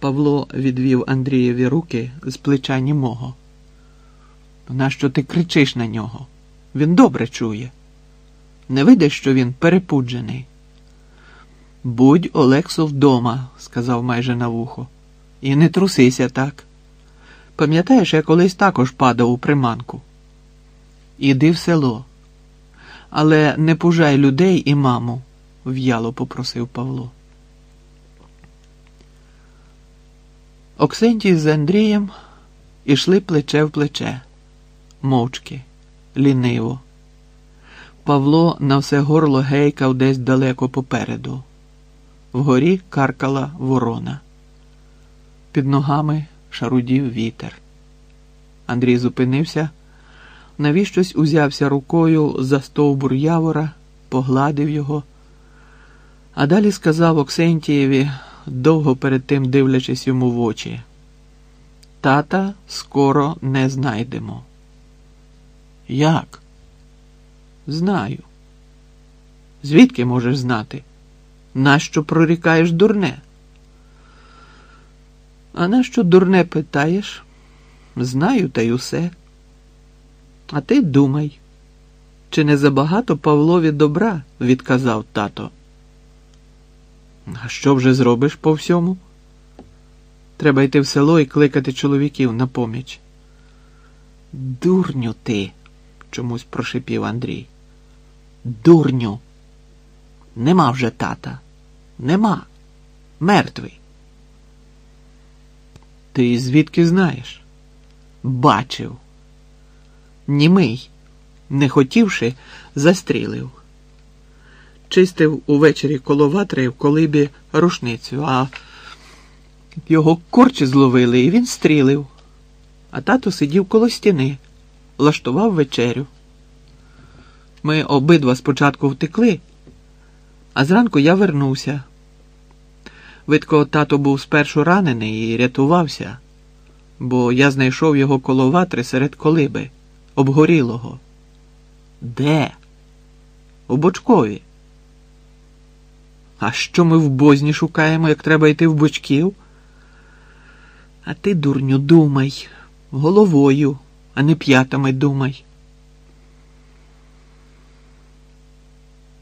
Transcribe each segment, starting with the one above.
Павло відвів Андрієві руки з плеча німого. Нащо ти кричиш на нього? Він добре чує. Не видиш, що він перепуджений. Будь Олексо вдома, сказав майже на вухо, і не трусися так. Пам'ятаєш, я колись також падав у приманку. Іди в село, але не пужай людей і маму, в'яло попросив Павло. Оксентій з Андрієм ішли плече в плече, мовчки, ліниво. Павло на все горло гейкав десь далеко попереду. Вгорі каркала ворона. Під ногами шарудів вітер. Андрій зупинився, навіщось узявся рукою за стовбур явора, погладив його, а далі сказав Оксентієві, довго перед тим дивлячись йому в очі. Тата скоро не знайдемо. Як? Знаю. Звідки можеш знати? Нащо прорікаєш дурне? А нащо дурне питаєш? Знаю та й усе. А ти думай, чи не забагато Павлові добра, відказав тато. А що вже зробиш по всьому? Треба йти в село і кликати чоловіків на поміч. Дурню ти, чомусь прошипів Андрій. Дурню. Нема вже тата. Нема. Мертвий. Ти звідки знаєш? Бачив. Німий, не хотівши, застрілив. Чистив увечері коло ватри в колибі рушницю, а його корчі зловили, і він стрілив. А тато сидів коло стіни, лаштував вечерю. Ми обидва спочатку втекли, а зранку я вернувся. Видко, тато був спершу ранений і рятувався, бо я знайшов його коло ватри серед колиби, обгорілого. Де? У Бочкові. А що ми в бозні шукаємо, як треба йти в бочків? А ти, дурню, думай, головою, а не п'ятами думай.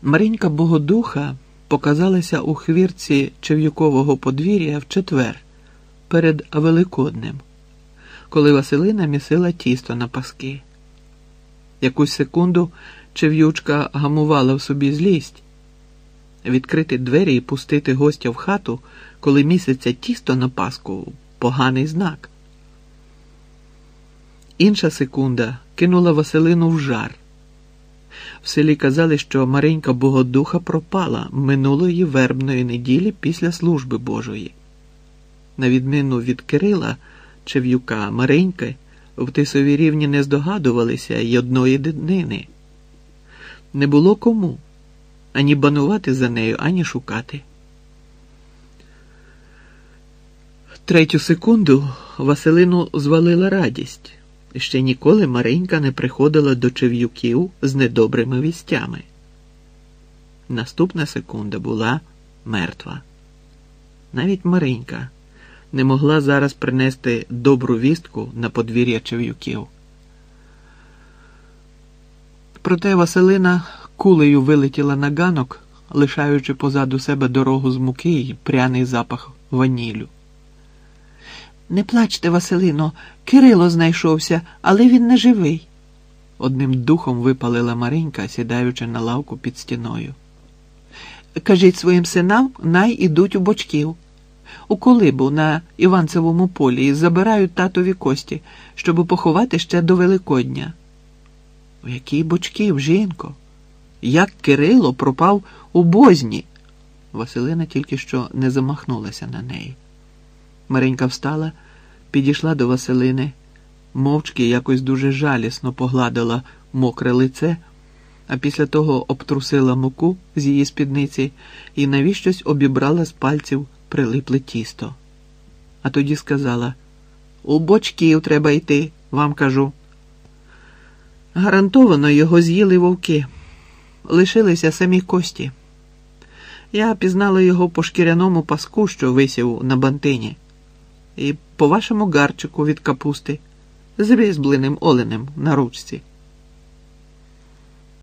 Маринька Богодуха показалася у хвірці Чев'юкового подвір'я в четвер перед Великоднем, коли Василина місила тісто на паски. Якусь секунду Чев'ючка гамувала в собі злість. Відкрити двері і пустити гостя в хату, коли місяця тісто на паску поганий знак. Інша секунда кинула Василину в жар. В селі казали, що Маренька Богодуха пропала минулої вербної неділі після служби Божої. На відміну від Кирила Чев'юка Мареньки в Тисовій рівні не здогадувалися й одної днини. Не було кому ані банувати за нею, ані шукати. Третю секунду Василину звалила радість. Ще ніколи Маринька не приходила до Чев'юків з недобрими вістями. Наступна секунда була мертва. Навіть Маринька не могла зараз принести добру вістку на подвір'я Чев'юків. Проте Василина кулею вилетіла на ганок, лишаючи позаду себе дорогу з муки і пряний запах ванілю. Не плачте, Василино, Кирило знайшовся, але він не живий. Одним духом випалила Маринька, сідаючи на лавку під стіною. Кажіть своїм синам, най ідуть у бочків. У колибу на Іванцевому полі і забирають татові кості, щоб поховати ще до Великодня. У який бочків, жінко? Як Кирило пропав у бозні? Василина тільки що не замахнулася на неї. Маренька встала, підійшла до Василини, мовчки якось дуже жалісно погладила мокре лице, а після того обтрусила муку з її спідниці і навіщось обібрала з пальців прилипле тісто. А тоді сказала: У бочків треба йти, вам кажу. Гарантовано його з'їли вовки, лишилися самі кості. Я пізнала його по шкіряному паску, що висів на бантині. І по вашому гарчику від капусти з різьбленим оленем на ручці.